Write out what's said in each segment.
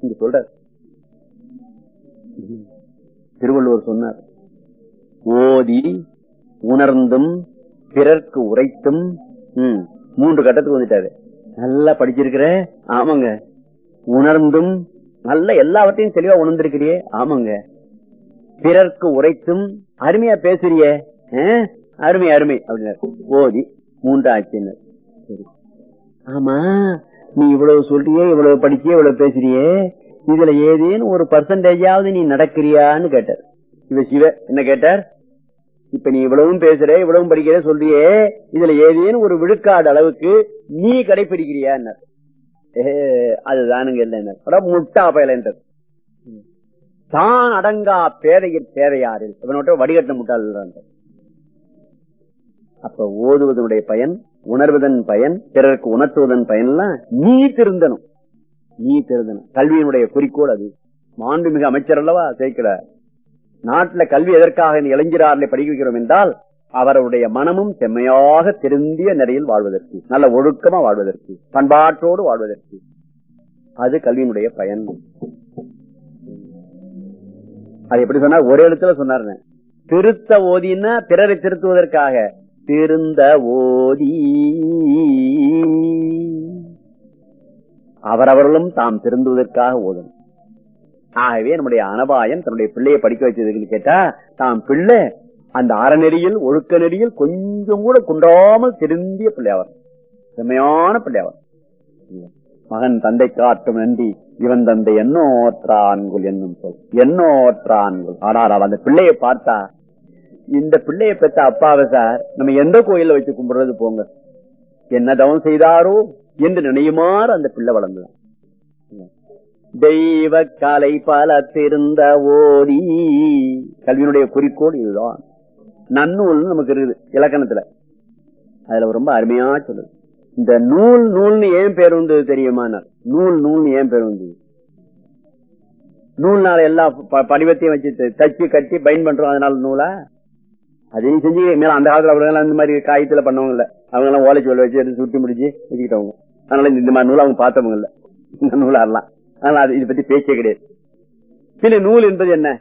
இங்க சொல்ற திருவள்ளுவர் சொன்னார் ஓதி உணர்ந்தும் பிறர்க்கு உரைத்தும் மூன்று கட்டத்துக்கு வந்துட்டாரு. நல்லா படிச்சிருக்கிற? ஆமாங்க. உணர்ந்தும் நல்ல எல்லாவற்றையும் தெளிவா உணர்ந்திருக்கிறியே. ஆமாங்க. பிறர்க்கு உரைத்தும் அருமையா பேசுறியே. ஆ? அருமை அருமை. அப்படின்னாரு. ஓதி மூன்று சரி. ஆமா. நீ இவ்வளவு சொல்றியே இவ்வளவு படிச்சியே இவ்வளவு பேசுறியே இதுல ஏதேனும் ஒரு பர்சன்டேஜாவது நீ நடக்கிறியான்னு கேட்டார். இவ சிவ என்ன கேட்டார்? இப்ப நீ இவ்வளவும் பேசுற இவ்வளவும் படிக்கிற சொல்றியே இதுல ஏதேனும் ஒரு விழுக்காடு அளவுக்கு நீ கடைபிடிக்கிறியா அதுதானுங்க இல்லை முட்டா பயலன்றது. தான் அடங்கா பேதையில் பேதையாறு இவனோட வடிகட்ட முட்டாள் அப்ப ஓதுவதனுடைய பயன் உணர்வதன் பயன் பிறருக்கு உணர்த்துவதன் பயன்லாம் நீ திருந்தனும் நீ திருந்தனும் கல்வியினுடைய குறிக்கோள் அது. மாண்புமிகு அமைச்சர் அல்லவா சேர்க்கிறார் நாட்டுல கல்வி எதற்காக இளைஞரார்களை படிக்க வைக்கிறோம் என்றால் அவருடைய மனமும் செம்மையாக திருந்திய நிலையில் வாழ்வதற்கு நல்ல ஒழுக்கமா வாழ்வதற்கு பண்பாட்டோடு வாழ்வதற்கு. அது கல்வியினுடைய பயன். அது எப்படி சொன்னா ஒரு இடத்துல சொன்னாருன்னு திருத்த ஓதினா பிறரை திருத்துவதற்காக. திருந்த ஓதி. அவரவர்களும் தாம் திருந்துவதற்காக ஓதணும். ஆகவே நம்முடைய அனபாயன் தன்னுடைய பிள்ளையை படிக்க வச்சதுன்னு கேட்டா தாம் பிள்ளை அந்த அறநெறியில் ஒழுக்க நெறியில் கொஞ்சம் கூட குன்றாமல் திருந்திய பிள்ளையாவர் செம்மையான பிள்ளையாவர் மகன் தந்தை காட்டும் நன்றி இவன் தந்தை எண்ணோற்றான்குள் என்னும் சொல். எண்ணோற்றான்குள் ஆனால் அவன் அந்த பிள்ளையை பார்த்தா இந்த பிள்ளையை பெற்ற அப்பாவை சார் நம்ம எந்த கோயில வச்சு கும்பிடுறது போங்க. என்ன தவம் செய்தாரோ என்று நினையுமாறு அந்த பிள்ளை வளர்ந்தான். தெய்வ கலை பல திருந்த ஓடி கல்வியினுடைய குறிக்கோள் இதுதான். நன்னூல் நமக்கு இருக்குது இலக்கணத்துல. அதுல ரொம்ப அருமையா சொல்லுது. இந்த நூல் நூல்னு ஏன் பேர் வந்தது தெரியுமா நூல் நூல்னு ஏன் பேர் வந்தது? நூல்னால எல்லா ப- படிவத்தையும் வச்சு தச்சு கட்டி பைன் பண்றோம் அதனால நூலா? அதையும் செஞ்சு மேல அந்த காலத்துல அவங்க இந்த மாதிரி காயத்துல பண்ணவங்க இல்ல அவங்க எல்லாம் ஓலைச்சுவல் வச்சு எடுத்து சுட்டி முடிச்சு வச்சுக்கிட்டவங்க. அதனால இந்த- இந்த மாதிரி நூல் அவங்க பார்த்தவங்க இல்ல இந்த நூலாடலாம் அதனால அது இதை பத்தி பேச்சே கிடையாது. பின்ன நூல் என்பது என்ன?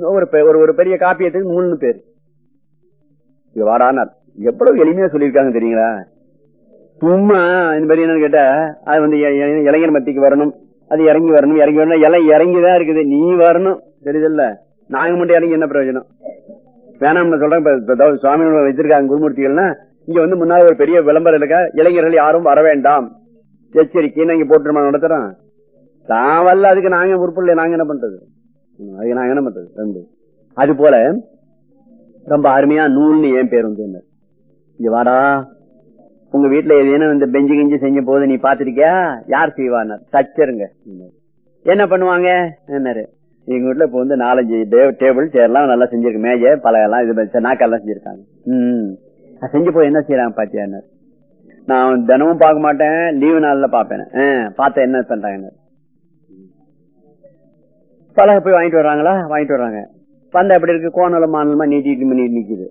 ஒரு பெ- ஒரு ஒரு பெரிய காப்பியத்துக்கு நூல்னு பேரு. இது வாடானார் எவ்வளவு எளிமையா சொல்லியிருக்காங்க தெரியுங்களா? சும்மா இந்த மாதிரி என்னன்னு கேட்டா அது வந்து இளைஞர் மத்திக்கு வரணும். அது இறங்கி வரணும். இறங்கி வரணும் எல்லாம் இறங்கிதான் இருக்குது. நீ வரணும். தெரியுதுல்ல? நாங்க மட்டும் இறங்கி என்ன பிரயோஜனம்? வேணாம்னு சொல்றேன். சுவாமி வச்சிருக்காங்க குருமூர்த்திகள்னா இங்க வந்து முன்னாடி ஒரு பெரிய விளம்பரம் இருக்கா? இளைஞர்கள் யாரும் வர வேண்டாம். எச்சரிக்கைன்னு இங்க போட்டு நடத்துறோம் தான் வரல அதுக்கு நாங்க உறுப்பில்லை நாங்க என்ன பண்றது? அதுக்கு நாங்க என்ன பண்றது? ரெண்டு. அது போல ரொம்ப அருமையா நூல்னு ஏன் பேர் வந்து இங்க வாடா. உங்க வீட்டுல ஏதேனும் இந்த பெஞ்சு கிஞ்சி செஞ்ச போது நீ பாத்திருக்கியா யார் செய்வான்னு தச்சருங்க என்ன பண்ணுவாங்க? என்ன எங்க வீட்டுல இப்ப வந்து நாலஞ்சு டேபிள் சேர்லாம் நல்லா செஞ்சிருக்கு. மேஜை பலகெல்லாம் இது நாக்கெல்லாம் செஞ்சிருக்காங்க. ம். செஞ்சு போய் என்ன செய்யறாங்க பாத்தியா நான் தினமும் பார்க்க மாட்டேன் லீவு நாள்ல பாப்பேன் பார்த்த என்ன பண்றாங்க பலகை போய் வாங்கிட்டு வர்றாங்களா? வாங்கிட்டு வர்றாங்க. பந்த எப்படி இருக்கு? கோணலம் மானலமா நீட்டிட்டு நீ நிக்குது.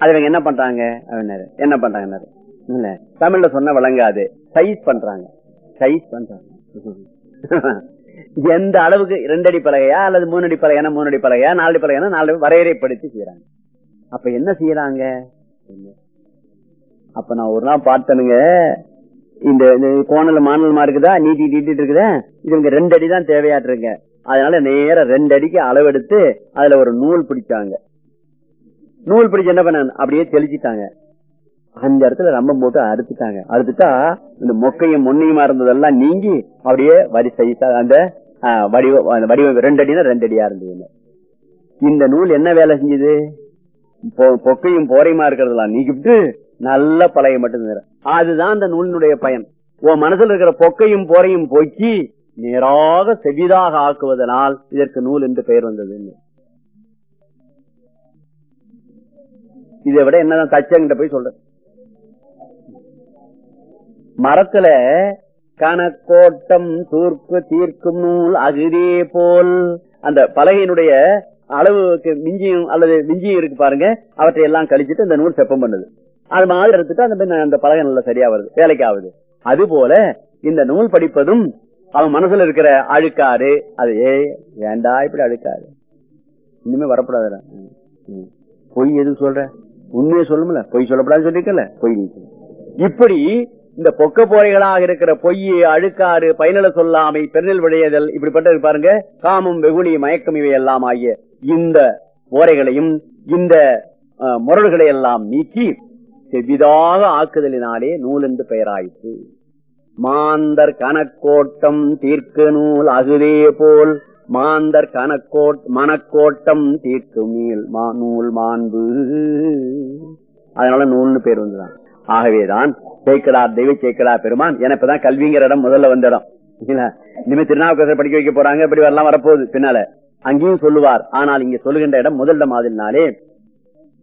அது இவங்க என்ன பண்றாங்க? அப்படின்னாரு. என்ன பண்றாங்க இல்ல தமிழ்ல சொன்ன விளங்காது. சைஸ் பண்றாங்க. சைஸ் பண்றாங்க. எந்த அளவுக்கு ரெண்டடி பலகையா அல்லது மூணு அடி மூணடி மூணு அடி பலகையா நாலு பலகையான நாலு வரையறைப்படுத்தி செய்யறாங்க அப்ப என்ன செய்யறாங்க? அப்ப நான் ஒரு நாள் பார்த்தனுங்க இந்த கோணல் கோணல மானலமா இருக்குதா? நீட்டி நீட்டிட்டு இருக்குதா? இது இவங்க ரெண்டு அடி தான் தேவையாட்டுருங்க. அதனால நேர ரெண்டு அடிக்கு அளவெடுத்து அதுல ஒரு நூல் பிடிச்சாங்க. நூல் பிடிச்சு என்ன பண்ண அப்படியே தெளிச்சிட்டாங்க. அந்த இடத்துல ரொம்ப போட்டு அறுத்துட்டாங்க. அறுத்துட்டா இந்த மொக்கையும் முன்னையுமா இருந்ததெல்லாம் நீங்கி அப்படியே வரிசை அந்த வடிவம் அந்த வடிவம் ரெண்டு அடினா ரெண்டு அடியா இருந்தது இந்த நூல் என்ன வேலை செஞ்சது? பொ- பொக்கையும் போரையுமா இருக்கிறதெல்லாம் நீக்கிட்டு நல்ல பழைய மட்டும் அதுதான் அந்த நூலினுடைய பயன். உன் மனசுல இருக்கிற பொக்கையும் போரையும் போக்கி நேராக செவிதாக ஆக்குவதனால் இதற்கு நூல் என்று பெயர் வந்தது இதை விட என்னதான் தச்சங்கிட்ட போய் சொல்றேன். மரத்துல கணக்கோட்டம் தூர்க்கு தீர்க்கும் நூல் அகுதே போல் அந்த பலகையினுடைய அளவுக்கு மிஞ்சியும் அல்லது மிஞ்சியும் இருக்கு பாருங்க. அவற்றை எல்லாம் கழிச்சிட்டு இந்த நூல் செப்பம் பண்ணுது. அது மாதிரி எடுத்துட்டு அந்த பெண் அந்த பலகை நல்லா சரியா வருது வேலைக்கு ஆகுது. அது போல இந்த நூல் படிப்பதும் அவன் மனசுல இருக்கிற அழுக்காறு அது ஏ ஏண்டா இப்படி அழுக்காரு இனிமே வரப்படாத ம், பொய் எது சொல்ற? உண்மையை சொல்லுமில்ல பொய் சொல்லப்படாதுன்னு சொல்லிருக்கல. பொய் இப்படி இந்த பொக்க போரைகளாக இருக்கிற பொய் அழுக்காறு பயனில சொல்லாமை பெருநில் விளையதல் இப்படிப்பட்டது பாருங்க. காமம் வெகுளி மயக்கம் இவை எல்லாம் ஆகிய இந்த ஓரைகளையும் இந்த முரடுகளை எல்லாம் நீக்கி செவிதாக ஆக்குதலினாலே நூல் என்று பெயராயிற்று. மாந்தர் கணக்கோட்டம் தீர்க்க நூல் அகுதே போல் மாந்தர் கணக்கோட் மனக்கோட்டம் தீர்க்கும் நீல் மா- நூல் மாண்பு. அதனால நூல்னு பேர் வந்துதான். ஆகவேதான் சேக்கடார் தெய்வ சேக்கடார் பெருமான். எனப்பதான் கல்விங்கிற இடம் முதல்ல வந்த இடம். இனிமே திருநாவுக்கரசர் படிக்க வைக்க போறாங்க இப்படி வரலாம் வரப்போகுது. பின்னால அங்கேயும் சொல்லுவார். ஆனால் இங்க சொல்லுகின்ற இடம் முதல் இடம் மாதிரினாலே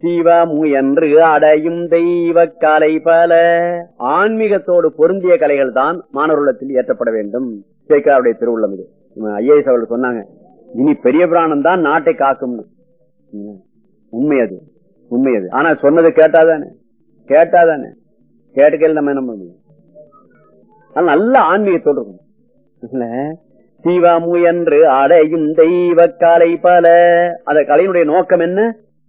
சிவமு என்று அடையும் தெய்வ கலை பல. ஆன்மீகத்தோடு பொருந்திய கலைகள் தான் மாணவர்களிடத்தில் ஏற்றப்பட வேண்டும். சேக்கராருடைய திருவுள்ளம் இது. ஐஏஎஸ் அவர்கள் சொன்னாங்க இனி பெரிய பிராணம் தான் நாட்டை காக்கும். உண்மை அது. உண்மை அது. ஆனா சொன்னது கேட்டாதானே கேட்டாதானே கேட்டு கேள்வி நம்ம என்ன பண்ணுவோம்? முடியும் நல்ல ஆன்மீகத்தோடு இருக்கும். இல்ல சிவமுயன்று அடையும் தெய்வ கலை பல. அந்த கலையினுடைய நோக்கம் என்ன?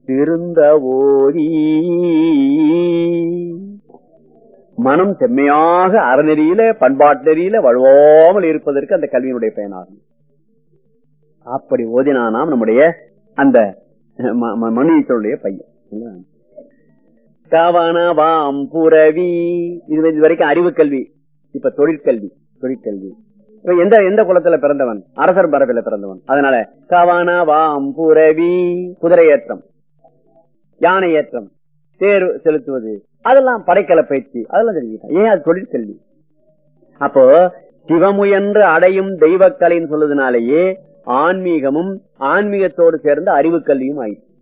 திருந்த ஓதி. மனம் செம்மையாக அறநெறியில பண்பாட்டு நெறியில வழுவாமல் இருப்பதற்கு அந்த கல்வியினுடைய பயனாகும். அப்படி ஓதினானாம் நம்முடைய அந்த மனுஷனுடைய பையன். கவனவாம் புறவி இது இது வரைக்கும் அறிவு கல்வி. இப்ப தொழிற்கல்வி தொழிற்கல்வி. இப்ப எந்த எந்த குளத்துல பிறந்தவன்? அரசர் பரப்பில பிறந்தவன். அதனால கவனவாம் புறவி குதிரை ஏற்றம் யானை ஏற்றம் தேர்வு செலுத்துவது அதெல்லாம் படைக்கல பயிற்சி. அதெல்லாம் தெரிஞ்சுக்கிட்டான். ஏன் அது தொழிற்கல்வி? அப்போ சிவமுயன்று அடையும் தெய்வக்கலைன்னு சொல்லுதுனாலேயே ஆன்மீகமும் ஆன்மீகத்தோடு சேர்ந்த அறிவு கல்வியும் ஆயிடுச்சு.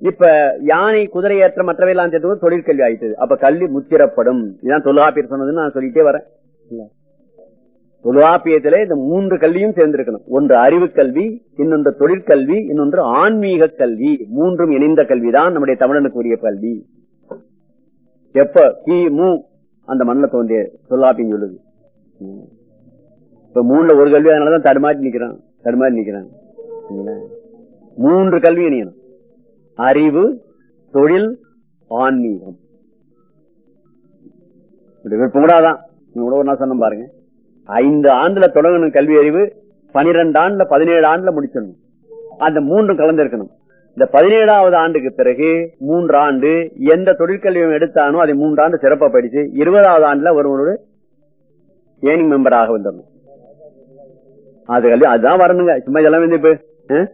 இப்ப யானை குதிரை ஏற்ற மற்றவையெல்லாம் சேர்த்து தொழிற்கல்வி ஆயிட்டது அப்ப கல்வி முத்திரப்படும். இதான் தொல்காப்பியர் சொன்னதுன்னு நான் சொல்லிட்டே வரேன். தொல்காப்பியத்திலே இந்த மூன்று கல்வியும் சேர்ந்திருக்கணும். ஒன்று அறிவு கல்வி இன்னொன்று தொழிற்கல்வி இன்னொன்று ஆன்மீக கல்வி. மூன்றும் இணைந்த கல்விதான் நம்முடைய தமிழனுக்கு உரிய கல்வி. எப்ப? கி. மு. அந்த மண்ணில் தோன்றிய தொல்லாப்பியம் சொல்லுது. இப்ப மூணுல ஒரு கல்வி அதனாலதான் தடுமாறி நிக்கிறான். தடுமாறி நிக்கிறான்? மூன்று கல்வி இணையணும். அறிவு தொழில் ஆன்மீகம். இப்படி விருப்பம் கூடாதான் சொன்ன பாருங்க. ஐந்து ஆண்டுல தொடங்கணும் கல்வி அறிவு பனிரெண்டு ஆண்டுல பதினேழு ஆண்டுல முடிச்சிடணும். அந்த மூன்றும் கலந்திருக்கணும். இந்த பதினேழாவது ஆண்டுக்கு பிறகு மூன்று ஆண்டு எந்த தொழிற்கல்வியும் எடுத்தானோ அதை மூன்று ஆண்டு சிறப்பா படிச்சு இருபதாவது ஆண்டுல ஒருவனோட ஏனிங் மெம்பராக வந்துடணும். அது கல்வி அதுதான் வரணுங்க. சும்மா இதெல்லாம் வந்து இப்ப ஆ?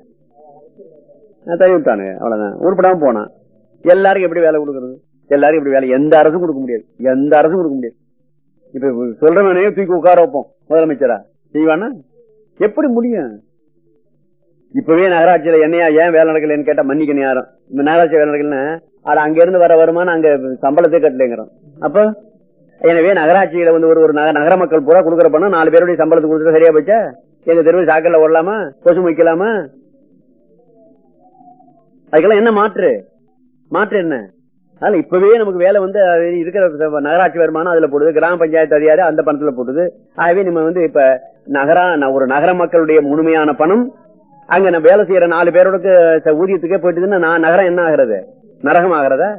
தள்ளி விட்டானுங்க அவ்வளவுதான். உருப்படாம போனான். எல்லாருக்கும் எப்படி வேலை கொடுக்கறது? எல்லாரும் எப்படி வேலை எந்த அரசும் கொடுக்க முடியாது. எந்த அரசும் கொடுக்க முடியாது. இப்ப சொல்றவனே தூக்கி உட்கார வைப்போம் முதலமைச்சரா. செய்வானா? எப்படி முடியும்? இப்பவே நகராட்சியில என்னையா ஏன் வேலை நடக்கலன்னு கேட்டா மன்னிக்கணும் யாரும். இப்ப நகராட்சி வேலை நடக்கலன்னா அது அங்க இருந்து வர வருமானம் அங்க சம்பளத்தை கட்டலைங்கிறோம் அப்ப எனவே நகராட்சியில வந்து ஒரு ஒரு நக- நகர மக்கள் பூரா கொடுக்குற பணம் நாலு பேருடைய சம்பளத்தை கொடுத்துட்டு சரியா போச்சா? எங்க தெருவில் சாக்கல்ல ஓடலாமா? கொசு வைக்கலாமா அதுக்கெல்லாம் என்ன மாற்று? மாற்று என்ன? அதனால இப்பவே நமக்கு வேலை வந்து அது இருக்கிற நகராட்சி வருமானம் அதுல போடுது கிராம பஞ்சாயத்து அதிகாரி அந்த பணத்துல போடுது ஆகவே நம்ம வந்து இப்ப நகரா ஒரு நகர மக்களுடைய முழுமையான பணம் அங்க நான் வேலை செய்யற நாலு பேரோட ஊதியத்துக்கே போயிட்டுதுன்னா நான் நகரம் என்ன ஆகிறது? நரகம் ஆகிறதா?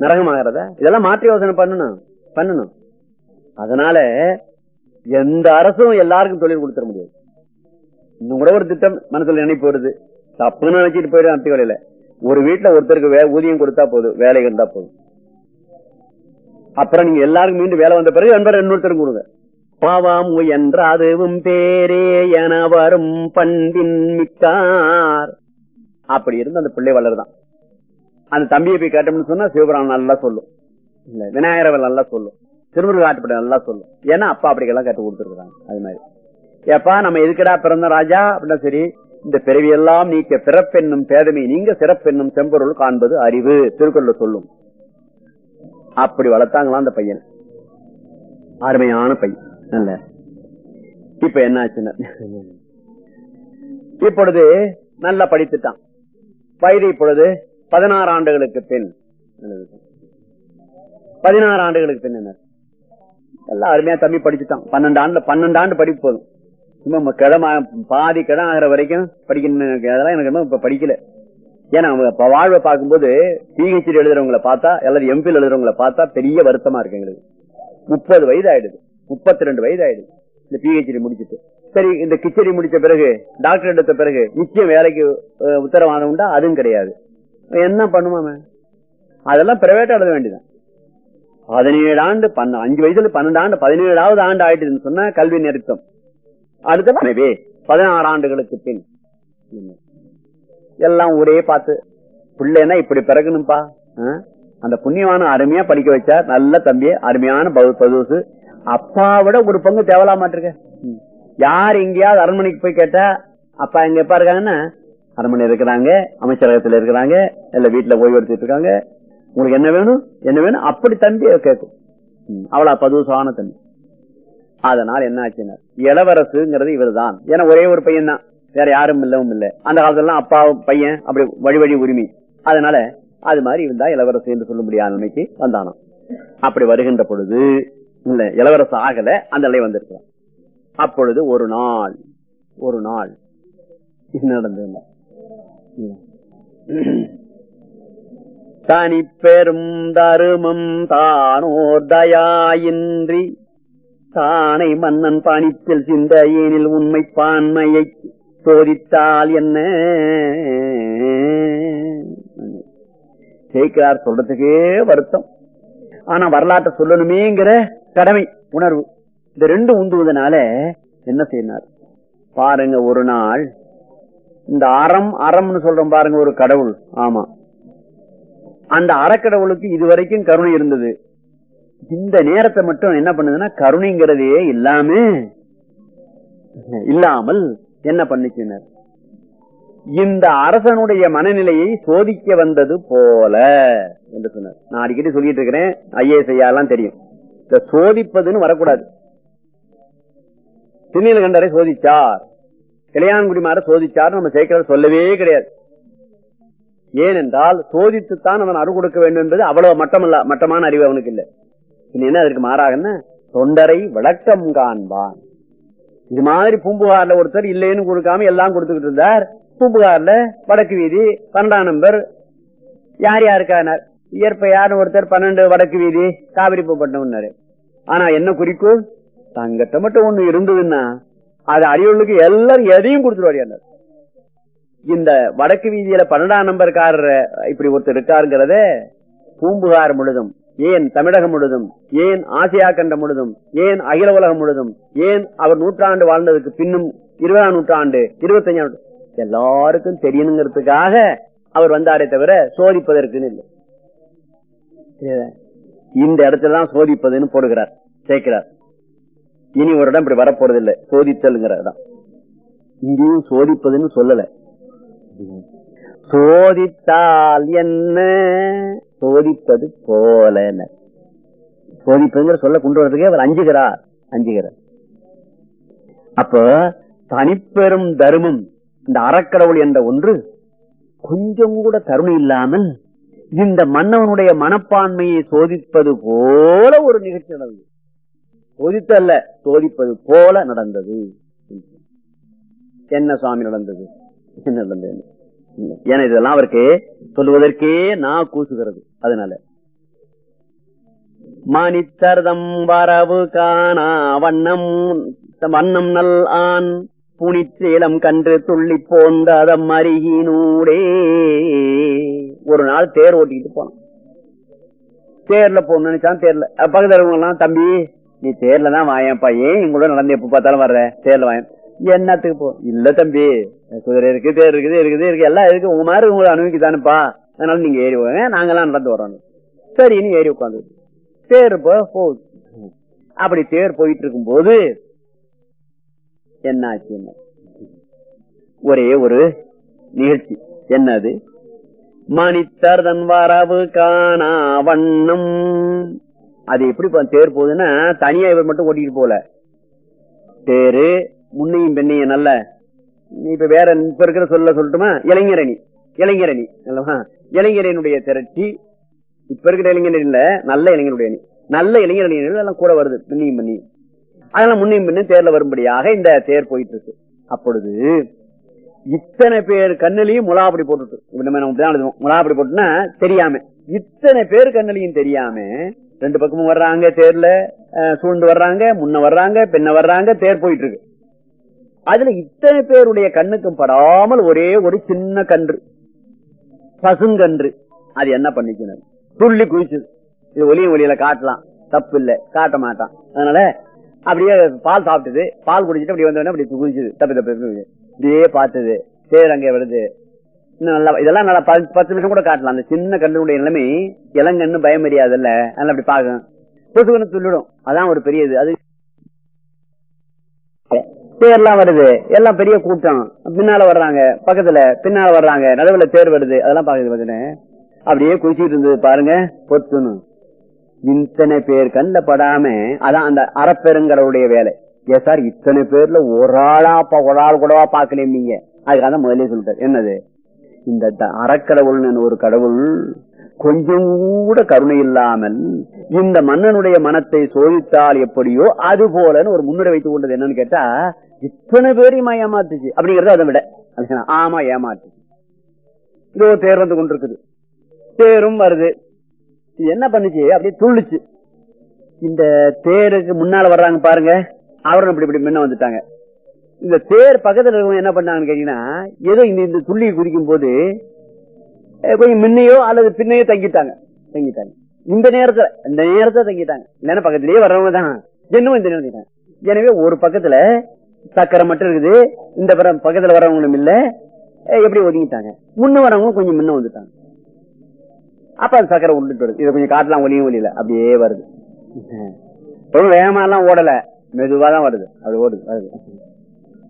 நரகம் ஆகிறதா? இதெல்லாம் மாற்றி யோசனை பண்ணணும் பண்ணணும். அதனால எந்த அரசும் எல்லாருக்கும் தொழில் கொடுத்துட முடியாது. இன்னும் கூட ஒரு திட்டம் மனசுல நினைப்பு வருது. தப்புன்னு நினைச்சிட்டு போயிடும் அப்படி வேலையில ஒரு வீட்டுல ஒருத்தருக்கு வே- ஊதியம் கொடுத்தா போதும் வேலை இருந்தா போதும் அப்புறம் நீங்க எல்லாருக்கும் மீண்டும் வேலை வந்த பிறகு என்பர் இன்னொருத்தரும் கொடுங்க. பாவாம் என்ற அதுவும் பேரே என வரும் பண்பின் மிக்கார். அப்படி இருந்து அந்த பிள்ளை வளருதான் அந்த தம்பியை போய் கேட்டோம்னு சொன்னா சிவபுரம் நல்லா சொல்லும். இல்ல விநாயகரவல் நல்லா சொல்லும். திருமுருக நல்லா சொல்லும். ஏன்னா அப்பா அப்படிக்கெல்லாம் கட்டு கொடுத்துருக்காங்க அது மாதிரி. ஏப்பா நம்ம எதுக்கடா பிறந்த ராஜா அப்படின்னா சரி இந்த பிறவியெல்லாம் நீக்க பிறப்பென்னும் பேதமை நீங்க சிறப்பென்னும் செம்பொருள் காண்பது அறிவு. திருக்குறள் சொல்லும். அப்படி வளர்த்தாங்களாம் அந்த பையன். அருமையான பையன். நல்ல. இப்ப என்ன ஆச்சுன்னா இப்பொழுது நல்லா படித்துட்டான். வயது இப்பொழுது பதினாறு ஆண்டுகளுக்கு பின். பதினாறு ஆண்டுகளுக்கு பின் என்ன? எல்லாம் அருமையா தம்பி படிச்சுட்டான். பன்னெண்டு ஆண்டு பன்னெண்டு ஆண்டு படிப்பு போதும். சும்மா கிழமை பாதி கிடம் ஆகிற வரைக்கும் படிக்கணும் அதெல்லாம் எனக்கு இன்னும் இப்ப படிக்கல. ஏன்னா அவங்க வாழ்வை பார்க்கும்போது பிஹெச்டி எழுதுறவங்களை பார்த்தா எல்லாரும் எம்பில் எழுதுறவங்களை பார்த்தா பெரிய வருத்தமா இருக்கு எங்களுக்கு. முப்பது வயது ஆயிடுது முப்பத்தி ரெண்டு வயது ஆயிடுது இந்த பிஹெச்டி முடிச்சிட்டு. சரி இந்த கிச்சடி முடிச்ச பிறகு டாக்டர் எடுத்த பிறகு நிச்சயம் வேலைக்கு உத்தரவாதம் உண்டா? அதுவும் கிடையாது. என்ன பண்ணுமாம அதெல்லாம் பிரைவேட்டா எழுத வேண்டியதான் பதினேழு ஆண்டு பன்ன அஞ்சு வயசுல பன்னெண்டு ஆண்டு பதினேழாவது ஆண்டு ஆயிட்டுன்னு சொன்னா கல்வி நிறுத்தம். அடுத்த எனவே பதினாறு ஆண்டுகளுக்கு பின். எல்லாம் ஒரே பார்த்து பிள்ளைன்னா இப்படி பிறக்கணும்பா. ஆ? அந்த புண்ணியமான அருமையா படிக்க வச்சா நல்ல தம்பி அருமையான பதுசு. அப்பா விட ஒரு பங்கு தேவலா மாட்டிருக்க. யார் எங்கேயாவது அரண்மனைக்கு போய் கேட்டா அப்பா எங்க எப்பா இருக்காங்கன்னா? அரண்மனை இருக்கிறாங்க அமைச்சரகத்துல இருக்கிறாங்க இல்ல வீட்டுல ஓய்வு எடுத்துட்டு இருக்காங்க. உங்களுக்கு என்ன வேணும்? என்ன வேணும்? அப்படி தம்பி கேட்கும். ம், அவ்வளவு பதுசான தம்பி. அதனால் என்ன ஆச்சுன்னா இளவரசுங்கிறது இவர்தான். ஏன்னா ஒரே ஒரு பையன் தான் வேற யாரும் இல்லவும் இல்ல. அந்த காலத்துல அப்பா பையன் அப்படி வழி வழி உரிமை. அதனால அது மாதிரி இருந்தா இளவரசு என்று சொல்ல முடியாத நிலைமைக்கு வந்தானோ. அப்படி வருகின்ற பொழுது இல்ல இளவரசு ஆகல அந்த நிலை வந்திருக்கிறான். அப்பொழுது ஒரு நாள் ஒரு நாள் நடந்தது தனி பெரும் தருமம் தானோர் தயாயின்றி தானை மன்னன் பணிப்பில் ஏனில் உண்மை பான்மையை சோதித்தால் என்ன? ஜெயிக்கிறார் சொல்றதுக்கே வருத்தம். ஆனா வரலாற்றை சொல்லணுமேங்கிற கடமை உணர்வு. இந்த ரெண்டும் உந்துவதனால என்ன செய்யினார் பாருங்க ஒரு நாள் இந்த அறம் அறம்னு சொல்றோம் பாருங்க ஒரு கடவுள். ஆமா. அந்த அறக்கடவுளுக்கு இதுவரைக்கும் கருணை இருந்தது. இந்த நேரத்தை மட்டும் என்ன பண்ணுதுன்னா கருணைங்கிறதே இல்லாம இல்லாமல் என்ன பண்ணுச்சுனர் இந்த அரசனுடைய மனநிலையை சோதிக்க வந்தது போல என்று சொன்னார். நான் அடிக்கடி சொல்லிட்டு இருக்கிறேன் ஐஏஎஸ் ஐயாலாம் தெரியும். இந்த சோதிப்பதுன்னு வரக்கூடாது. திருநீலகண்டரை சோதிச்சார். இளையான்குடிமார சோதிச்சார் நம்ம சேர்க்கிறது சொல்லவே கிடையாது. ஏனென்றால் சோதித்துத்தான் அவன் அரு கொடுக்க வேண்டும் என்பது அவ்வளவு மட்டமல்ல மட்டமான அறிவு அவனுக்கு இல்லை. என்ன அதற்கு மாறாகன்னா தொண்டரை விளக்கம் காண்பான். இது மாதிரி பூம்புகார்ல ஒருத்தர் இல்லைன்னு கொடுக்காம எல்லாம் கொடுத்துக்கிட்டு இருந்தார். பூம்புகார்ல வடக்கு வீதி பன்னெண்டாம் நம்பர். யார் யாருக்கானார் இயற்பையார் ஒருத்தர் பன்னெண்டு வடக்கு வீதி காவிரி பூப்பட்டினம்னாரு ஆனா என்ன குறிக்கோள்? தங்கத்தை மட்டும் ஒண்ணு இருந்ததுன்னா அது அரியவர்களுக்கு எல்லாரும் எதையும் கொடுத்துருவாரு இந்த வடக்கு வீதியில பன்னெண்டாம் நம்பர்காரர் இப்படி ஒருத்தர் இருக்காருங்கிறத பூம்புகார் முழுதும். ஏன் தமிழகம் முழுதும் ஏன் ஆசியா கண்டம் முழுதும் ஏன் அகில உலகம் முழுதும் ஏன் அவர் நூற்றாண்டு வாழ்ந்ததுக்கு பின்னும் இருபதாம் நூற்றாண்டு இருபத்தஞ்சாம் நூற்றாண்டு? எல்லாருக்கும் தெரியணுங்கிறதுக்காக அவர் வந்தாரே தவிர சோதிப்பதற்குன்னு இல்லை. இந்த இடத்துல தான் சோதிப்பதுன்னு போடுகிறார் சேர்க்கிறார். இனி ஒரு இடம் இப்படி வரப்போறது இல்லை சோதித்தல்ங்கிற இடம் இங்கேயும் சோதிப்பதுன்னு சொல்லல. சோதித்தால் என்ன? சோதிப்பது போல சோதிப்பதுங்கிற சொல்ல கொண்டு வர்றதுக்கே அவர் அஞ்சுகிறார். அஞ்சுகிறார். அப்ப தனிப்பெரும் தர்மம் இந்த அறக்கடவுள் என்ற ஒன்று கொஞ்சம் கூட கருணை இல்லாமல் இந்த மன்னவனுடைய மனப்பான்மையை சோதிப்பது போல ஒரு நிகழ்ச்சி நடந்தது. சோதித்தல்ல சோதிப்பது போல நடந்தது. என்ன சுவாமி நடந்தது? என்ன நடந்தது? ஏன்னா இதெல்லாம் அவருக்கு சொல்லுவதற்கே நான் கூசுகிறது. அதனால. மணித்தர்தம் வரவு காணா வண்ணம் வண்ணம் நல் ஆண் புனிச்சேலம் கன்று துள்ளி போந்த அதம் அருகினூடே. ஒரு நாள் தேர் ஓட்டிட்டு போனான். தேர்ல போகணும்னு நினைச்சான் தேர்ல. பக்கத்துல எல்லாம் தம்பி நீ தேர்ல தான் வாயப்பா பையன். எங்களோட நடந்து எப்ப பார்த்தாலும் வர்ற. தேர்ல வாயன். என்னத்துக்கு போ? இல்ல தம்பி. குதிரை இருக்கு தேர் இருக்குது இருக்குது இருக்கு எல்லாம் இருக்கு. உங்க மாதிரி உங்களை அனுபவிக்குதானுப்பா அதனால நீங்க ஏறி போங்க நாங்கெல்லாம் நடந்து வரோம் சரி நீ ஏறி உட்காந்து தேர் போகுது அப்படி தேர் போயிட்டு இருக்கும் போது என்ன ஆச்சு ஒரே ஒரு நிகழ்ச்சி. என்னது? மணித்தர் தன் வரவு காணா வண்ணம். அது எப்படி தேர் போகுதுன்னா தனியா இவர் மட்டும் ஓட்டிட்டு போல. தேரு முன்னையும் பெண்ணையும் நல்ல. இப்ப வேற இப்ப இருக்கிற சொல்ல சொல்லட்டுமா? இளைஞரணி. இளைஞரணி. அல்லவா இளைஞரனுடைய திரட்சி இப்ப இருக்கிற இளைஞரணி இல்ல நல்ல இளைஞருடைய அணி. நல்ல இளைஞர் இளைஞர்கள் எல்லாம் கூட வருது பின்னியும் பண்ணி அதனால முன்னையும் பின்னும் தேர்ல வரும்படியாக இந்த தேர் போயிட்டு இருக்கு அப்பொழுது இத்தனை பேர் கண்ணிலையும் முலாபடி போட்டுட்டு இப்ப நம்ம எழுதுவோம். முலாப்படி போட்டுன்னா தெரியாம. இத்தனை பேர் கண்ணிலையும் தெரியாம ரெண்டு பக்கமும் வர்றாங்க தேர்ல சூழ்ந்து வர்றாங்க முன்ன வர்றாங்க பின்ன வர்றாங்க தேர் போயிட்டு இருக்கு அதுல இத்தனை பேருடைய கண்ணுக்கும் படாமல் ஒரே ஒரு சின்ன கன்று. பசுங்கன்று. அது என்ன பண்ணிக்கணும் துள்ளி குதிச்சுது இது ஒலியும் ஒளியில காட்டலாம். தப்பு இல்ல காட்ட மாட்டான். அதனால அப்படியே பால் சாப்பிட்டது. பால் குடிச்சிட்டு அப்படி வந்தோடனே அப்படி குதிச்சுது தப்பு தப்பு இப்படியே பார்த்தது. சேர் அங்கே வருது. இன்னும் நல்லா இதெல்லாம் நல்லா பத்து பத்து நிமிஷம் கூட காட்டலாம். அந்த சின்ன கண்ணுடைய நிலைமை இளங்கன்னு பயம் தெரியாதுல்ல அதனால அப்படி பாக்கும் பொசுக்குன்னு துள்ளிடும். அதான் ஒரு பெரிய இது அது தேர்லாம் வருது. எல்லாம் பெரிய கூட்டம். பின்னால வர்றாங்க. பக்கத்துல பின்னால வர்றாங்க. நடுவுல தேர் வருது. அதெல்லாம் பாக்குது பாத்துன்னு அப்படியே குதிச்சிட்டு இருந்தது. பாருங்க பொத்துன்னு. இத்தனை பேர் கண்ட படாம அதான் அந்த அறப்பெருங்கடவுடைய வேலை. ஏ சார் இத்தனை பேர்ல ஒரு ஆளா ஒரு ஆள் கூடவா பாக்கலையும் நீங்க. அதுக்காக தான் முதல்ல சொல்லிட்டார் என்னது? இந்த த- அறக்கடவுள்னு ஒரு கடவுள் கொஞ்சம் கூட கருணை இல்லாமல் இந்த மன்னனுடைய மனத்தை சோதித்தால் எப்படியோ அது போலன்னு ஒரு முன்னுரை வைத்துக் கொண்டது என்னன்னு கேட்டா இத்தனை பேரையும் ஏமாத்துச்சு. அப்படிங்கறது அதை விட. ஆமா ஏமாத்துச்சு. இதோ தேர் வந்து கொண்டிருக்குது. தேரும் வருது. என்ன பண்ணுச்சு? அப்படியே துள்ளுச்சு. இந்த தேருக்கு முன்னால வர்றாங்க பாருங்க. அவரும் இப்படி இப்படி முன்ன வந்துட்டாங்க. இந்த தேர் பக்கத்துல இருக்கவங்க என்ன பண்ணாங்கன்னு கேட்டீங்கன்னா ஏதோ இந்த இந்த துள்ளி குதிக்கும் போது கொஞ்சம் முன்னையோ அல்லது பின்னையோ தங்கிட்டாங்க. தங்கிட்டாங்க. இந்த நேரத்துல இந்த நேரத்துல தங்கிட்டாங்க. இல்லைன்னா பக்கத்திலேயே வர்றவங்க தான். என்னமோ இந்த நேரம் தங்கிட்டாங்க. எனவே ஒரு பக்கத்துல சக்கரை மட்டும் இருக்குது. இந்த பக்கம் பக்கத்துல வரவங்களும் இல்ல. எப்படி ஒதுங்கிட்டாங்க? முன்ன வரவங்க கொஞ்சம் முன்ன வந்துட்டாங்க. அப்ப அது சக்கரை உண்டுட்டு வருது இதை கொஞ்சம் காட்டலாம் ஒலியும் ஒலியில அப்படியே வருது. ரொம்ப வேகமா எல்லாம் ஓடல. மெதுவா தான் வருது. அது ஓடுது வருது.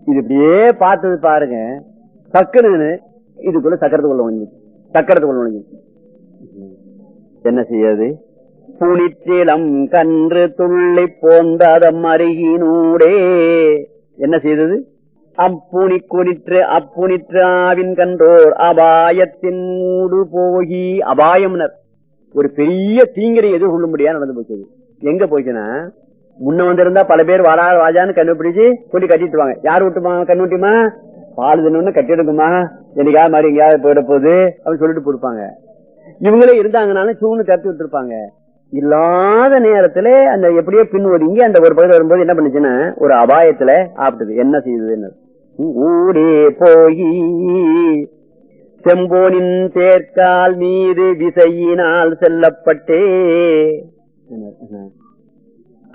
இது இப்படியே பார்த்தது பாருங்க. சக்கரன்னு இதுக்குள்ள சக்கரத்துக்குள்ள வந்துச்சு சக்கரத்துக்குள்ள ஒழுங்கி என்ன செய்யாது? புனிற்றிலம் கன்று துள்ளி போந்ததம் அருகினூடே. என்ன செய்தது? அப்புனி குனிற்று அப்புனிற்று ஆவின் கன்றோர் அபாயத்தின் மூடு போகி அபாயம்னர். ஒரு பெரிய தீங்கிரை எதிர்கொள்ளும்படியா நடந்து போச்சு எங்க போச்சுன்னா முன்ன வந்திருந்தா பல பேர் வாடா வாஜான்னு கண்டுபிடிச்சு கொண்டு கட்டிட்டுவாங்க யார் விட்டுமா கண்ணுட்டிமா பால் தின்னு கட்டிடுக்குமா என்னைக்காவது மாதிரி எங்கேயாவது போயிட போகுது? அப்படின்னு சொல்லிட்டு கொடுப்பாங்க. இவங்களே இருந்தாங்கனாலும் சூன்னு கட்டி விட்டுருப்பாங்க. இல்லாத நேரத்துல அந்த எப்படியோ பின் ஒதுங்கி அந்த ஒரு பகுதி வரும்போது என்ன பண்ணுச்சுன்னா ஒரு அபாயத்துல ஆப்பிட்டது என்ன செய்யுது ஊரே போய் செம்போனின் தேர்க்கால் மீது விசையினால் செல்லப்பட்டே.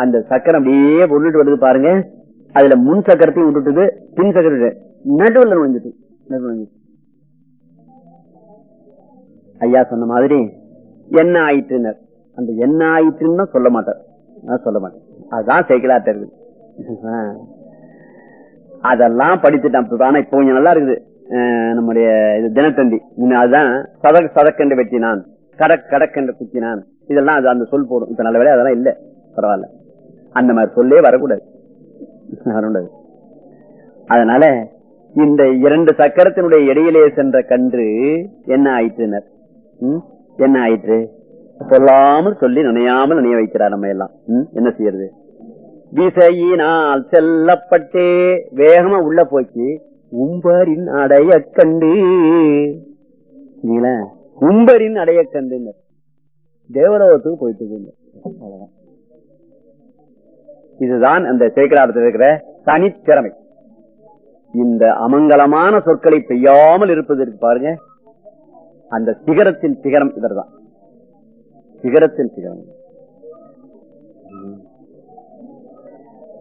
அந்த சக்கரம் அப்படியே பொருளிட்டு வருது பாருங்க. அதுல முன் சக்கரத்தையும் விட்டுட்டுது பின் சக்கரத்தை. நடுவில் நுழைஞ்சிட்டு நுழைஞ்சது. ஐயா சொன்ன மாதிரி என்ன ஆயிற்றுனர் அந்த என்ன ஆயிற்றுன்னு சொல்ல மாட்டார். சொல்ல மாட்டேன். அதுதான் சைக்கிளாட்ட இருக்குது ஆ. அதெல்லாம் படித்துட்டான் ஆனா இப்போ கொஞ்சம் நல்லா இருக்குது. நம்முடைய இது தினத்தந்தி. அதுதான் சதக் சதக்கென்று வெட்டினான். கடக் கடக்கென்று குத்தினான். இதெல்லாம் அது அந்த சொல் போடும். இப்ப நல்ல வேலை அதெல்லாம் இல்ல. பரவாயில்ல. அந்த மாதிரி சொல்லே வரக்கூடாது. வரக்கூடாது. அதனால இந்த இரண்டு சக்கரத்தினுடைய இடையிலே சென்ற கன்று என்ன ஆயிற்றுனர்? என்ன ஆயிற்று? சொல்லாமல் சொல்லி நினையாமல் நினைய வைக்கிறார் நம்ம எல்லாம். என்ன செய்யறது? விசையினால் செல்லப்பட்டே வேகமா உள்ள போச்சு. உம்பரின் அடைய கண்டு. உம்பரின் அடைய கண்டு தேவலோகத்துக்கு போயிட்டு இருக்குது. இதுதான் அந்த சேக்கராடத்தில் இருக்கிற தனித்திறமை இந்த அமங்கலமான சொற்களை பெய்யாமல் இருப்பது இருக்கு பாருங்க. அந்த சிகரத்தின் சிகரம் இவர்தான். சிகரத்தின் சிகரம்.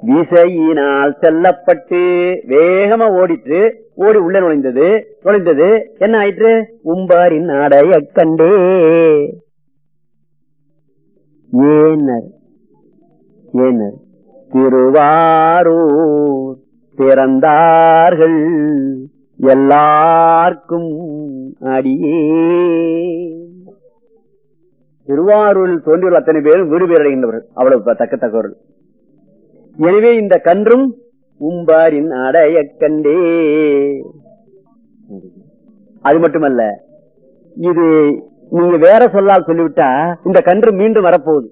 விசையினால் செல்லப்பட்டு வேகமா ஓடிட்டு ஓடி உள்ள நுழைந்தது. நுழைந்தது. என்ன ஆயிற்று? உம்பாரின் அடைய கண்டே. ஏனர் ஏனர் திருவாரூர். பிறந்தார்கள். எல்லார்க்கும் அடியே. திருவாரூரில் தோன்றியுள்ள அத்தனை பேரும் வீடு பேர் அடைகின்றவர்கள் அவ்வளவு தக்கத்தக்கவர்கள் எனவே இந்த கன்றும் உம்பாரின் அடைய கண்டே. அது மட்டுமல்ல இது நீங்க வேற சொல்லால் சொல்லிவிட்டா இந்த கன்று மீண்டும் வரப்போகுது.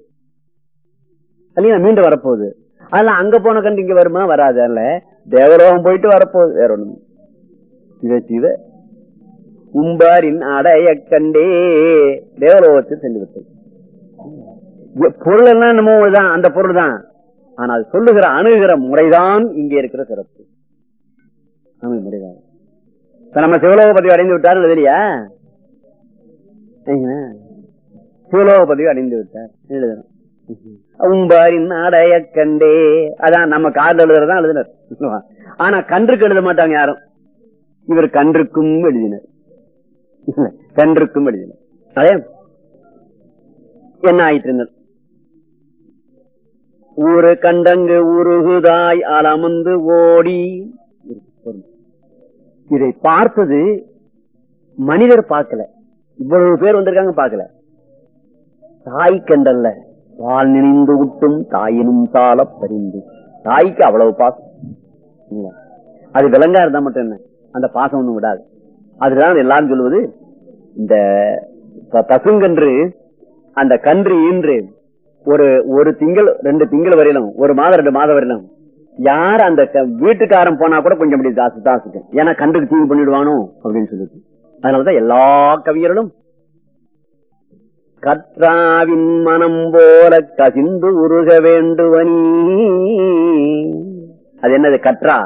இல்லையா? மீண்டும் வரப்போகுது. அதெல்லாம் அங்க போன கன்று இங்க வருமா? வராது. அல்ல தேவலோகம் போயிட்டு வரப்போகுது வேற ஒண்ணு இதை சிவ உம்பாரின் அடைய கண்டே தேவலோகத்தில் சென்று விட்டது. பொருள் எல்லாம் நம்ம தான் அந்த பொருள் தான் ஆனால் சொல்லுகிற அணுகிற முறைதான் இங்கே இருக்கிற சிறப்பு. முறைதான். நம்ம நம்ம சிவலோகபதி அடைந்து விட்டார் எழுதலையா சிவலோக பதிவு அடைந்து விட்டார். எழுதணும். உம்பாரின் அடைய கண்டே. அதான் நம்ம காதல் எழுதுறதான் எழுதினர். ஆனா கன்றுக்கு எழுத மாட்டாங்க யாரும். இவர் கன்றுக்கும் எழுதினர். கன்றுக்கும் எழுதினர். அதே? என்ன ஆயிட்டு ஊரு கண்டங்கு உருகுதாய் அலமந்து ஓடி. இதை பார்த்தது மனிதர் பார்க்கல. இவ்வளவு பேர் வந்திருக்காங்க பார்க்கல. தாய் கண்டல்ல. பால் நினைந்து விட்டும் தாயினும் தாள பரிந்து. தாய்க்கு அவ்வளவு பாசம். அது விலங்கா இருந்தா மட்டும் என்ன? அந்த பாசம் ஒண்ணும் விடாது. அதுதான் எல்லாரும் சொல்லுவது இந்த பசுங்கன்று அந்த கன்று ஈன்று ஒரு ஒரு திங்கள் ரெண்டு திங்கள் வரையிலும் ஒரு மாதம் ரெண்டு மாதம் வரையிலும் யார் அந்த க- வீட்டுக்காரன் போனா கூட கொஞ்சம் அப்படி தாசு தாசுக்கு ஏன்னா கன்றுக்கு தீங்கு பண்ணிடுவானோ? அப்படின்னு சொல்லிட்டு. அதனாலதான் எல்லா கவியர்களும் கற்றாவின் மனம் போல கசிந்து உருக வேண்டுவனி. அது என்னது கற்றா?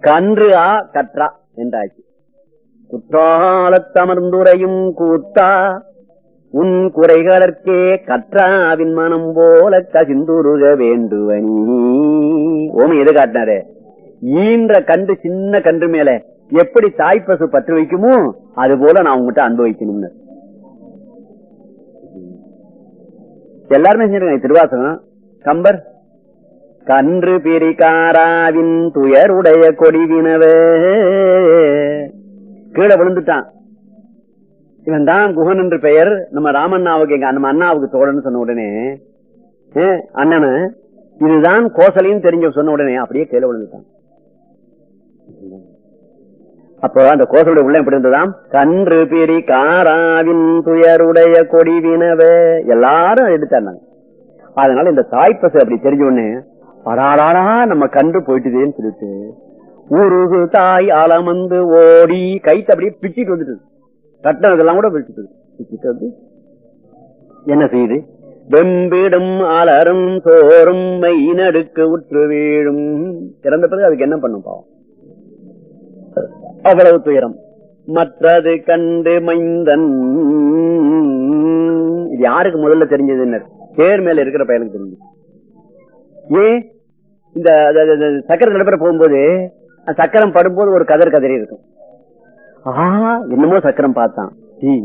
கன்று ஆ கற்றா என்றாச்சு. குற்றாலத்தமர்ந்துரையும் கூத்தா உன் குறைகளற்கே கற்றாவின் மனம் போல கசிந்துருக வேண்டுவனி. ஓமி எது காட்டினாரு? ஈன்ற கன்று சின்ன கன்று மேல எப்படி தாய்ப்பசு பற்று வைக்குமோ அது போல நான் உங்ககிட்ட அனுபவிக்கணும்னு எல்லாருமே செஞ்சிருக்காங்க. திருவாசகம். கம்பர். கன்று பிரிகாராவின் துயருடைய கொடிவினவே கீழே விழுந்துட்டான். இவன் தான் குகன் என்று பெயர். நம்ம ராமண்ணாவுக்கு எங்க நம்ம அண்ணாவுக்கு தோழன்னு சொன்ன உடனே அண்ணனு இதுதான் கோசலையும் தெரிஞ்ச சொன்ன உடனே அப்படியே கீழே விழுந்துட்டான். அப்போ அந்த கோசலுடைய உள்ள எப்படி இருந்ததாம்? கன்று பிரி காராவின் துயருடைய கொடிவினவே எல்லாரும் எடுத்தாங்க அதனால இந்த தாய்ப்பசு அப்படி தெரிஞ்ச உடனே படாடாடா நம்ம கன்று போயிட்டுதேன்னு சொல்லிட்டு உருகு தாய் அலமந்து ஓடி கைத்து அப்படியே பிச்சிட்டு வந்துட்டு கட்டினதெல்லாம் கூட பிடிச்சிட்டு பிச்சிட்டு வந்து என்ன செய்யுது? வெம்பிடும் அலரும் சோறும் மை நடுக்கு உற்று வீழும். இறந்த பிறகு அதுக்கு என்ன பண்ணும் பாவம்? அவ்வளவு துயரம். மற்றது கண்டு மைந்தன். இது யாருக்கு முதல்ல தெரிஞ்சது பேர் தேர் மேல இருக்கிற பயனுக்கு தெரிஞ்சு ஏன்? இந்த சக்கரம் நடைபெற போகும்போது சக்கரம் படும்போது ஒரு கதர் கதறி இருக்கும். ஆஹா என்னமோ சக்கரம் பார்த்தான். ஈ,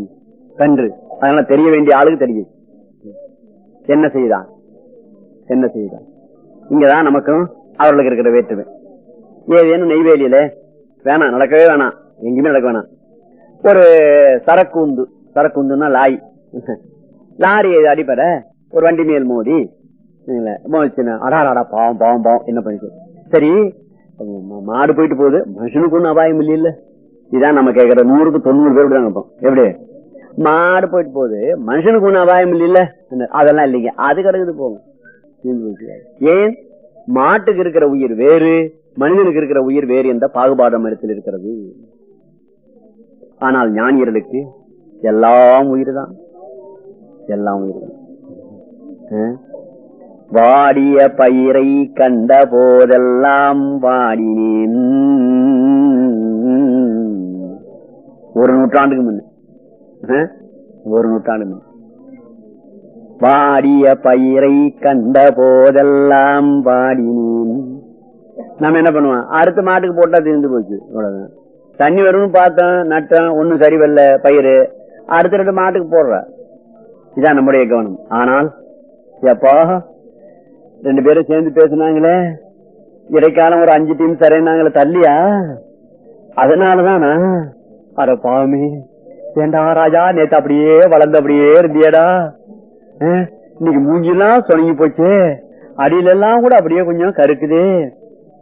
கன்று. அதனால தெரிய வேண்டிய ஆளுக்கு தெரியும். என்ன செய்தான்? என்ன செய்தான்? இங்கதான் நமக்கும் அவர்களுக்கு இருக்கிற வேற்றுமை. ஏதேனும் நெய்வேலியில வேணாம் நடக்கவே வேணாம். எங்கேயுமே நடக்க வேணாம். ஒரு சரக்கு உந்து சரக்கு உந்துன்னா லாய் லாரி அடிப்படை? ஒரு வண்டி மேல் மோதி. இல்ல, அடாடாடா பாவம் பாவம் பாவம் என்ன பண்ணிட்டு சரி மாடு போயிட்டு போகுது. மனுஷனுக்கு ஒன்றும் அபாயம் இல்ல இதான் நம்ம கேக்குற நூறுக்கு தொண்ணூறு பேர் தான் எப்படி? மாடு போயிட்டு போகுது. மனுஷனுக்கு ஒன்றும் அபாயம் இல்ல அதெல்லாம் இல்லைங்க. அது கிடக்குது போகும் ஏன்? மாட்டுக்கு இருக்கிற உயிர் வேறு. மனிதனுக்கு இருக்கிற உயிர் வேறு எந்த பாகுபாடு இடத்தில் இருக்கிறது? ஆனால் ஞானியர்களுக்கு எல்லாம் உயிர் தான் எல்லாம் உயிர் தான் ஆ? வாடிய பயிரை கண்ட போதெல்லாம் வாடினேன். ஒரு நூற்றாண்டுக்கு முன்ன ஆ? ஒரு நூற்றாண்டு முன்ன வாடிய பயிரை கண்ட போதெல்லாம் வாடினேன். நம்ம என்ன பண்ணுவோம்? அடுத்த மாட்டுக்கு போட்டா தீர்ந்து போச்சு. இவ்வளவுதான் தண்ணி வரும்னு பார்த்தோம் நட்டம் ஒன்னும் சரி வரல பயிர் அடுத்த ரெண்டு மாட்டுக்கு போடுற. இதான் நம்முடைய கவனம். ஆனால் எப்பா ரெண்டு பேரும் சேர்ந்து பேசுனாங்களே? இடைக்காலம் ஒரு அஞ்சு டீம் சரினாங்களே தள்ளியா? அதனாலதானா? அட பாவமே ஏண்டா ராஜா நேத்து அப்படியே வளர்ந்து அப்படியே இருந்தியடா. இன்னைக்கு மூஞ்சிலாம் சொனங்கி போச்சு. அடியில எல்லாம் கூட அப்படியே கொஞ்சம் கருக்குதே.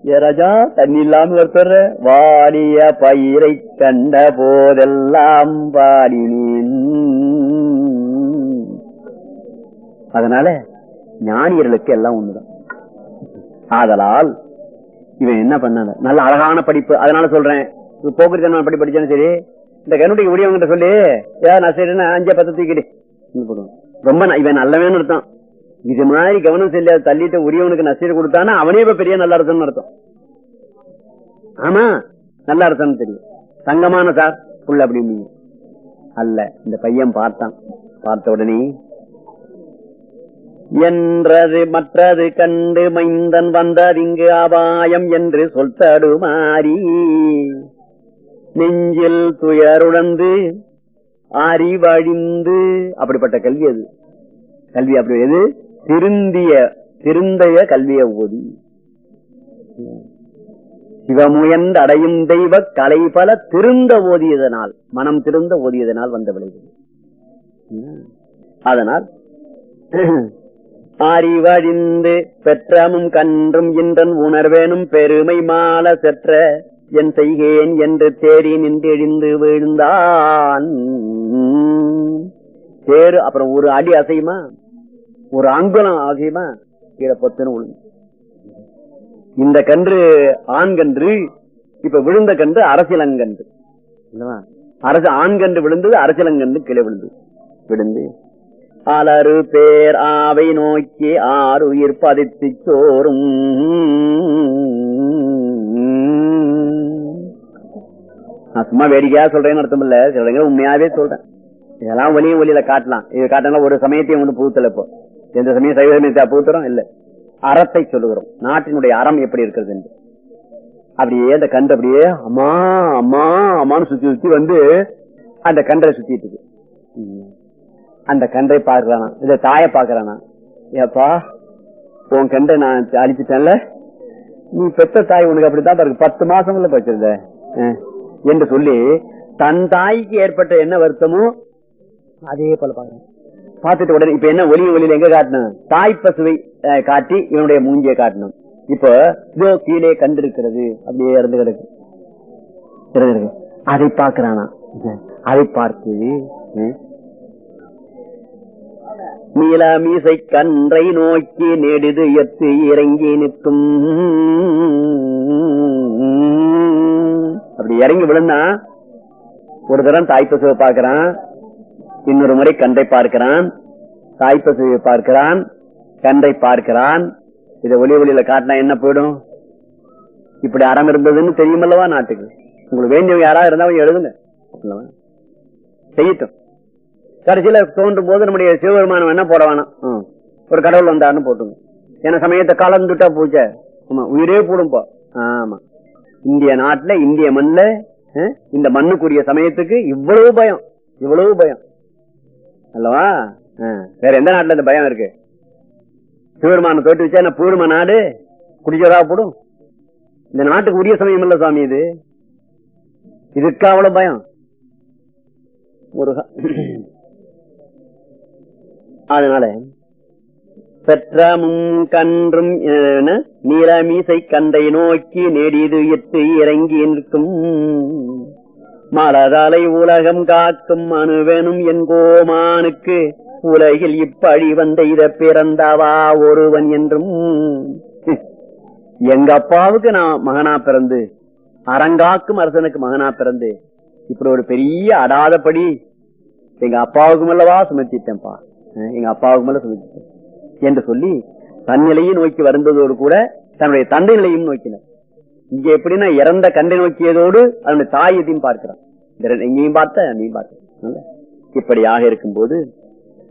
ராஜா தண்ணி இல்லாம ஒருத்தர் வாலிய பயிரை கண்ட போதெல்லாம் பாடினேன். அதனால ஞானியர்களுக்கு எல்லாம் ஒண்ணுதான். ஆதலால் இவன் என்ன பண்ணான? நல்ல அழகான படிப்பு. அதனால சொல்றேன். போக்குவரத்து படி படிச்சாலும் சரி. இந்த கண்ணுடைய உடையவங்கிட்ட சொல்லி. ஏதாவது நான் சரின்னு அஞ்சு பத்து தூக்கிடு. ரொம்ப இவன் நல்லவேன்னு அர்த்தம் இது மாதிரி கவனம் செல்லாத தள்ளிட்டு உரியவனுக்கு நசீர் கொடுத்தானா அவனே இப்ப பெரிய நல்ல அர்த்தம்னு அர்த்தம். ஆமா நல்ல அரசன் தெரியும். தங்கமான சார் புள்ள அப்படின்னு அல்ல இந்த பையன் பார்த்தான். பார்த்த உடனே என்றது மற்றது கண்டு மைந்தன் வந்ததிங்கு அபாயம் என்று சொல் தடுமாறி நெஞ்சில் துயருடந்து அறிவழிந்து. அப்படிப்பட்ட கல்வி அது. கல்வி அப்படி எது? திருந்திய திருந்தைய கல்விய ஓதி. சிவமுயர்ந்து அடையும் தெய்வ கலை பல திருந்த ஓதியதனால் மனம் திருந்த ஓதியதனால் வந்த விளைவு. அதனால் அறிவழிந்து பெற்றமும் கன்றும் இன்றன் உணர்வேனும் பெருமை மால செற்ற என் செய்கேன் என்று தேறி நின்று எழுந்து விழுந்தான். தேறு அப்புறம் ஒரு அடி அசையுமா? ஒரு அங்குலம் ஆகியமா கீழே பொத்துன்னு விழுந்து இந்த கன்று ஆண் கன்று இப்ப விழுந்த கன்று அரசியலங்கன்று அரசு ஆண் கன்று விழுந்தது அரசியலங்கன்று கீழே விழுந்து விழுந்து. அலறு பேர் ஆவை நோக்கி ஆறு உயிர் பதித்து சோறும். நான் சும்மா வேடிக்கையா சொல்றேன்னு அர்த்தம் இல்ல. சில உண்மையாவே சொல்றேன். இதெல்லாம் ஒலியும் ஒலியில காட்டலாம். இது காட்டினா ஒரு சமயத்தையும் ஒண்ணு புகுத்தல இப்போ. எந்த சமயம் சைவ சமயத்தை புகுத்துறோம் இல்ல. அறத்தை சொல்லுகிறோம். நாட்டினுடைய அறம் எப்படி இருக்கிறது என்று. அப்படியே அந்த கன்று அப்படியே அம்மா அம்மா அம்மான்னு சுத்தி சுத்தி வந்து அந்த கன்றை சுத்திட்டு இருக்கு. ம். அந்த கன்றை பாக்குறானா இந்த தாயை பார்க்கறானா? ஏப்பா உன் கண்டை நான் அழிச்சுட்டேன்ல. நீ பெத்த தாய் உனக்கு அப்படித்தான் இருக்கு பத்து மாசம் இல்ல வச்சிருந்த என்று சொல்லி தன் தாய்க்கு ஏற்பட்ட என்ன வருத்தமோ அதே போல பாக்குறேன் பார்த்துட்டு உடனே இப்ப என்ன ஒலி ஒளியில எங்க காட்டணும்? தாய் பசுவை காட்டி இவனுடைய மூஞ்சியை காட்டணும். இப்போ இதோ கீழே கண்டிருக்கிறது அப்படியே இறந்து கிடக்கு. இறந்து அதை பார்க்கிறானா? அதை பார்த்து நீல மீசை கன்றை நோக்கி நெடுது எத்து இறங்கி நிற்கும். அப்படி இறங்கி விழுந்தான் ஒரு தரம் தாய்ப்பசுவை பார்க்கிறான். இன்னொரு முறை கன்றை பார்க்கிறான் தாய்ப்பசுவை பார்க்கிறான் கன்றை பார்க்கிறான். இதை ஒளி ஒளியில காட்டினா என்ன போயிடும்? இப்படி அறம் இருந்ததுன்னு தெரியுமல்லவா நாட்டுக்கு? உங்களுக்கு வேண்டியவங்க யாராவது இருந்தா அவங்க எழுதுங்க. செய்யட்டும். கடைசியில தோன்றும் போது நம்முடைய சிவபெருமானம் என்ன போட வேணாம்? ஒரு கடவுள் வந்தாருன்னு போட்டுங்க ஏன்னா சமயத்தை கலந்துட்டா பூச்ச ஆமா உயிரே போடும்பா ஆமா. இந்திய நாட்டுல இந்திய மண்ணில் இந்த மண்ணுக்குரிய சமயத்துக்கு இவ்வளவு பயம் இவ்வளவு பயம். அல்லவா வேற எந்த நாட்டுல இந்த பயம் இருக்கு? சிவபெருமான தோட்டு வச்சா என்ன பூர்ம நாடு? குடிச்சதா போடும்? இந்த நாட்டுக்கு உரிய சமயம் இல்ல சுவாமி இது. இதுக்கு அவ்வளவு பயம்? முருகா. அதனால பெற்றமும் கன்றும் நீலமீசை கந்தை நோக்கி நெடிது எட்டு இறங்கி நிற்கும். மலதலை உலகம் காக்கும் அணுவெனும் என் கோமானுக்கு உலகில் இப்பழி வந்த இத பிறந்தவா ஒருவன் என்றும். எங்க அப்பாவுக்கு நான் மகனா பிறந்து அரங்காக்கும் அரசனுக்கு மகனா பிறந்து இப்படி ஒரு பெரிய அடாதபடி எங்க அப்பாவுக்கு மேலவா சுமத்திட்டேன்ப்பா. எங்க அப்பாவுக்கு மேல சுமத்திட்டேன். என்று சொல்லி தன்னிலையும் நோக்கி வருந்ததோடு கூட தன்னுடைய தந்தை நிலையும் நோக்கினார். இங்க எப்படின்னா இறந்த கண்டை நோக்கியதோடு அதனுடைய தாயத்தையும் பார்க்கிறான். இந்த இங்கேயும் பார்த்த அங்கேயும் பார்த்த. இப்படியாக இருக்கும்போது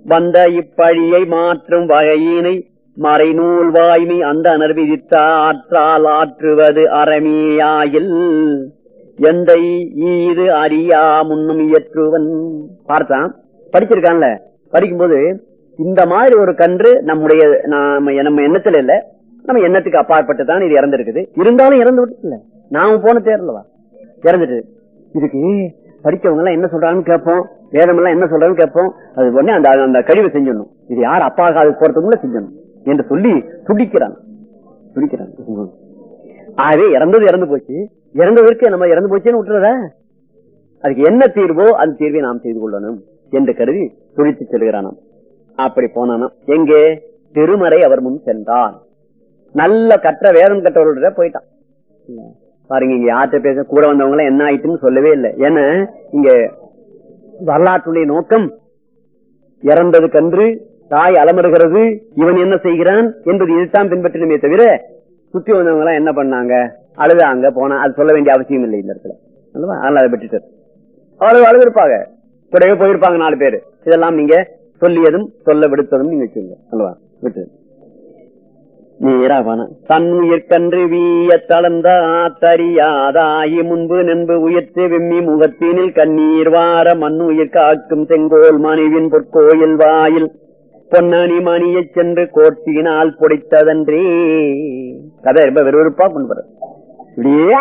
வந்த இப்பழியை மாற்றும் வகையினை மறைநூல் வாய்மை அந்த அனர்விதித்த ஆற்றால் ஆற்றுவது அறமேயாயில். எந்த ஈது அறியா முன்னும் இயற்றுவன். பார்த்தான். படிச்சிருக்கான்ல. படிக்கும்போது இந்த மாதிரி ஒரு கன்று நம்முடைய நாம நம்ம எண்ணத்துல இல்ல. நம்ம எண்ணத்துக்கு அப்பாற்பட்டு தான் இது இறந்துருக்குது. இருந்தாலும் இறந்து விட்டுல நாம போன தேர்லவா இறந்துட்டு. இதுக்கு படிச்சவங்க எல்லாம் என்ன சொல்றாங்கன்னு கேட்போம். வேதம் எல்லாம் என்ன சொல்றாங்கன்னு கேட்போம். அது உடனே அந்த அந்த கழிவை செஞ்சிடணும். இது யார் அப்பா காது போறதுக்குள்ள செஞ்சிடணும். என்று சொல்லி துடிக்கிறான் துடிக்கிறான் ஆகவே இறந்தது இறந்து போச்சு. இறந்ததற்கு நம்ம இறந்து போச்சுன்னு விட்டுறதா? அதுக்கு என்ன தீர்வோ அந்த தீர்வை நாம் செய்து கொள்ளணும் என்று கருதி துடித்து செல்கிறானாம். அப்படி போனானாம். எங்கே? திருமறை அவர் முன் சென்றான் நல்ல கற்ற வேதம் கற்றவர்கள போயிட்டான். பாருங்க இங்க யார்கிட்ட பேச கூட வந்தவங்க எல்லாம் என்ன ஆயிட்டுன்னு சொல்லவே இல்லை. ஏன்னா இங்க வரலாற்றுடைய நோக்கம் இறந்தது கன்று தாய் அலமருகிறது இவன் என்ன செய்கிறான் என்பது இதுதான் பின்பற்றினுமே தவிர சுத்தி வந்தவங்க எல்லாம் என்ன பண்ணாங்க? அழுதாங்க போனா அது சொல்ல வேண்டிய அவசியம் இல்லை இந்த இடத்துல. அல்லவா? அதனால அதை விட்டுட்டு. அவ்வளவு அழுதுருப்பாங்க. கூடவே போயிருப்பாங்க நாலு பேர். இதெல்லாம் நீங்க சொல்லியதும் சொல்ல விடுத்ததும் நீங்க வச்சுங்க அல்லவா? விட்டு நீரவன தன்னுயிர்கன்று வீய தளர்ந்த தறியாதாயி முன்பு நண்பு உயர்த்து வெம்மி முகத்தினில் கண்ணீர் வார மண் உயிர் காக்கும் செங்கோல் மனைவின் பொற்கோயில் வாயில். பொன்னணி மணியைச் சென்று கோட்டினால் பொடித்ததன்றே. கதை ரொம்ப விறுவிறுப்பா கொண்டு வர இப்படியே